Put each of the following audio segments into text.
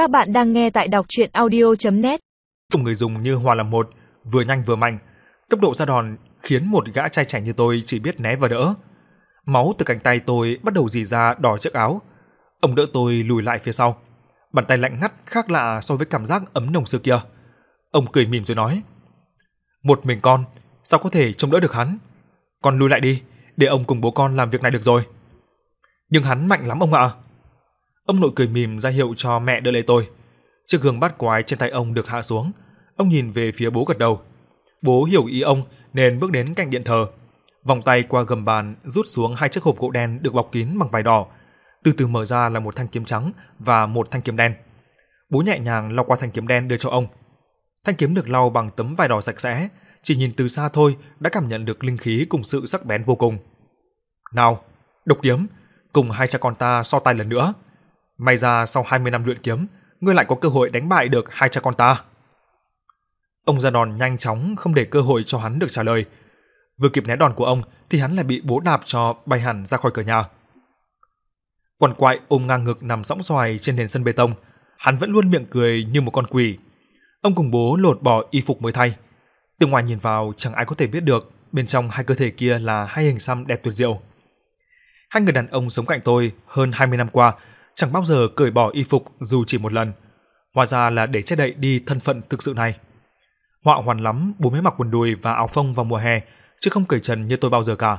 Các bạn đang nghe tại đọc chuyện audio.net Cùng người dùng như hòa làm một, vừa nhanh vừa mạnh. Tốc độ ra đòn khiến một gã trai trẻ như tôi chỉ biết né và đỡ. Máu từ cánh tay tôi bắt đầu dì ra đỏ chiếc áo. Ông đỡ tôi lùi lại phía sau. Bàn tay lạnh ngắt khác lạ so với cảm giác ấm nồng xưa kia. Ông cười mỉm rồi nói. Một mình con, sao có thể trông đỡ được hắn? Con lùi lại đi, để ông cùng bố con làm việc này được rồi. Nhưng hắn mạnh lắm ông ạ. Ông nội cười mỉm ra hiệu cho mẹ đỡ lấy tôi. Chiếc gương bát quái trên tay ông được hạ xuống. Ông nhìn về phía bố gật đầu. Bố hiểu ý ông nên bước đến cạnh điện thờ. Vòng tay qua gầm bàn rút xuống hai chiếc hộp gỗ đen được bọc kín bằng vải đỏ. Từ từ mở ra là một thanh kiếm trắng và một thanh kiếm đen. Bố nhẹ nhàng lau qua thanh kiếm đen đưa cho ông. Thanh kiếm được lau bằng tấm vải đỏ sạch sẽ, chỉ nhìn từ xa thôi đã cảm nhận được linh khí cùng sự sắc bén vô cùng. Nào, độc kiếm, cùng hai cha con ta so tay lần nữa. May ra sau 20 năm luyện kiếm, ngươi lại có cơ hội đánh bại được hai cha con ta. Ông ra đòn nhanh chóng không để cơ hội cho hắn được trả lời. Vừa kịp né đòn của ông thì hắn lại bị bố đạp cho bay hẳn ra khỏi cửa nhà. Quần quại ôm ngang ngực nằm sõng xoài trên nền sân bê tông, hắn vẫn luôn miệng cười như một con quỷ. Ông cùng bố lột bỏ y phục mới thay. Từ ngoài nhìn vào chẳng ai có thể biết được bên trong hai cơ thể kia là hai hình xăm đẹp tuyệt diệu. Hai người đàn ông sống cạnh tôi hơn 20 năm qua chẳng bao giờ cởi bỏ y phục dù chỉ một lần. Hóa ra là để che đậy đi thân phận thực sự này. Họa hoàn lắm bố mới mặc quần đùi và áo phông vào mùa hè, chứ không cởi trần như tôi bao giờ cả.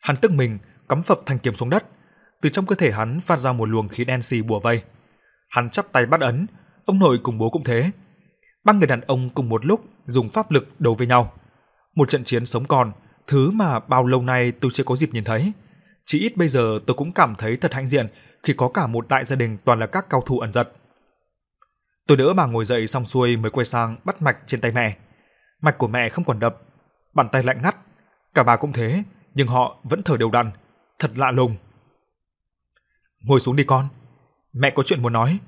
Hắn tức mình, cắm phập thanh kiếm xuống đất. Từ trong cơ thể hắn phát ra một luồng khí đen xì bùa vây. Hắn chắp tay bắt ấn, ông nội cùng bố cũng thế. Ba người đàn ông cùng một lúc dùng pháp lực đấu với nhau. Một trận chiến sống còn, thứ mà bao lâu nay tôi chưa có dịp nhìn thấy. Chỉ ít bây giờ tôi cũng cảm thấy thật hãnh diện khi có cả một đại gia đình toàn là các cao thủ ẩn giật. Tôi đỡ bà ngồi dậy xong xuôi mới quay sang bắt mạch trên tay mẹ. Mạch của mẹ không còn đập, bàn tay lạnh ngắt. Cả bà cũng thế, nhưng họ vẫn thở đều đặn, thật lạ lùng. Ngồi xuống đi con, mẹ có chuyện muốn nói.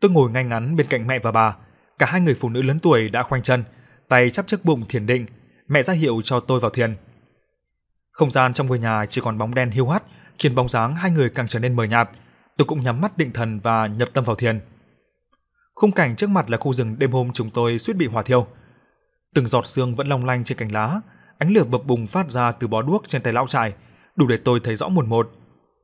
Tôi ngồi ngay ngắn bên cạnh mẹ và bà, cả hai người phụ nữ lớn tuổi đã khoanh chân, tay chắp trước bụng thiền định, mẹ ra hiệu cho tôi vào thiền. Không gian trong ngôi nhà chỉ còn bóng đen hiu hắt, khiến bóng dáng hai người càng trở nên mờ nhạt. Tôi cũng nhắm mắt định thần và nhập tâm vào thiền. Khung cảnh trước mặt là khu rừng đêm hôm chúng tôi suýt bị hỏa thiêu. Từng giọt sương vẫn long lanh trên cành lá, ánh lửa bập bùng phát ra từ bó đuốc trên tay lão trại, đủ để tôi thấy rõ một một.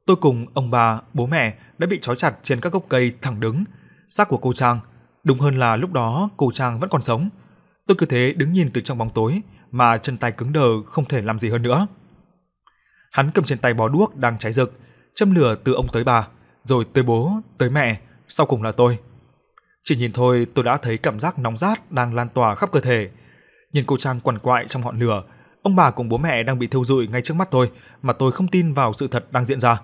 Tôi cùng ông bà, bố mẹ đã bị trói chặt trên các gốc cây thẳng đứng. Xác của cô Trang, đúng hơn là lúc đó cô Trang vẫn còn sống. Tôi cứ thế đứng nhìn từ trong bóng tối mà chân tay cứng đờ không thể làm gì hơn nữa. Hắn cầm trên tay bó đuốc đang cháy rực, châm lửa từ ông tới bà, rồi tới bố, tới mẹ, sau cùng là tôi. Chỉ nhìn thôi tôi đã thấy cảm giác nóng rát đang lan tỏa khắp cơ thể. Nhìn cô Trang quằn quại trong ngọn lửa, ông bà cùng bố mẹ đang bị thiêu rụi ngay trước mắt tôi mà tôi không tin vào sự thật đang diễn ra.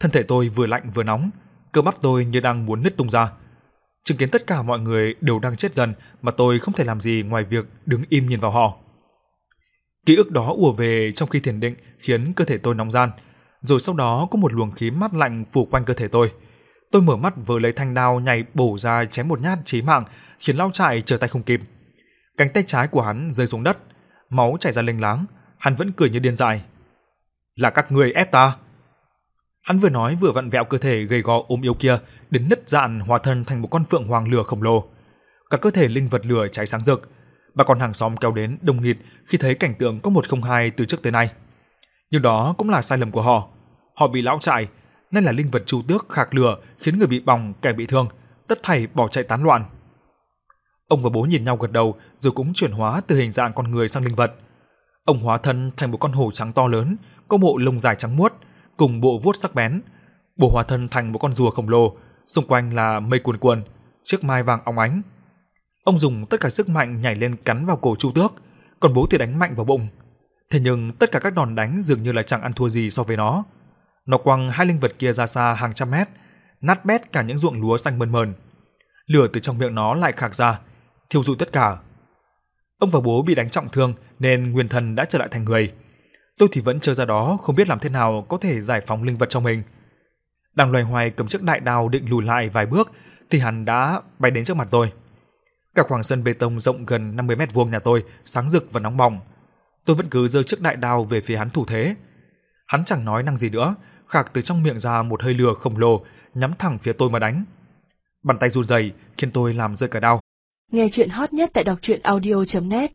Thân thể tôi vừa lạnh vừa nóng, cơ bắp tôi như đang muốn nứt tung ra. Chứng kiến tất cả mọi người đều đang chết dần mà tôi không thể làm gì ngoài việc đứng im nhìn vào họ. Ký ức đó ùa về trong khi thiền định khiến cơ thể tôi nóng gian, rồi sau đó có một luồng khí mát lạnh phủ quanh cơ thể tôi. Tôi mở mắt vừa lấy thanh đao nhảy bổ ra chém một nhát chí mạng, khiến Lao chạy trở tay không kịp. Cánh tay trái của hắn rơi xuống đất, máu chảy ra lênh láng, hắn vẫn cười như điên dại. "Là các ngươi ép ta?" Hắn vừa nói vừa vặn vẹo cơ thể gầy gò ốm yếu kia đến nứt dạn hóa thân thành một con phượng hoàng lửa khổng lồ. Cả cơ thể linh vật lửa cháy sáng rực, bà con hàng xóm kéo đến đông nghịt khi thấy cảnh tượng có một không hai từ trước tới nay. Nhưng đó cũng là sai lầm của họ. Họ bị lão trại, nên là linh vật chu tước khạc lửa khiến người bị bỏng, kẻ bị thương, tất thảy bỏ chạy tán loạn. Ông và bố nhìn nhau gật đầu rồi cũng chuyển hóa từ hình dạng con người sang linh vật. Ông hóa thân thành một con hổ trắng to lớn, có bộ lông dài trắng muốt, cùng bộ vuốt sắc bén. Bố hóa thân thành một con rùa khổng lồ, xung quanh là mây cuồn cuộn, chiếc mai vàng óng ánh. Ông dùng tất cả sức mạnh nhảy lên cắn vào cổ Chu Tước, còn bố thì đánh mạnh vào bụng. Thế nhưng tất cả các đòn đánh dường như là chẳng ăn thua gì so với nó. Nó quăng hai linh vật kia ra xa hàng trăm mét, nát bét cả những ruộng lúa xanh mơn mờn. Lửa từ trong miệng nó lại khạc ra, thiêu rụi tất cả. Ông và bố bị đánh trọng thương nên nguyên thần đã trở lại thành người. Tôi thì vẫn chờ ra đó không biết làm thế nào có thể giải phóng linh vật trong mình. Đang loay hoay cầm chiếc đại đao định lùi lại vài bước thì hắn đã bay đến trước mặt tôi. Cả khoảng sân bê tông rộng gần 50 mét vuông nhà tôi sáng rực và nóng bỏng. Tôi vẫn cứ giơ chiếc đại đao về phía hắn thủ thế. Hắn chẳng nói năng gì nữa, khạc từ trong miệng ra một hơi lửa khổng lồ, nhắm thẳng phía tôi mà đánh. Bàn tay run rẩy khiến tôi làm rơi cả đao. Nghe chuyện hot nhất tại đọc truyện audio net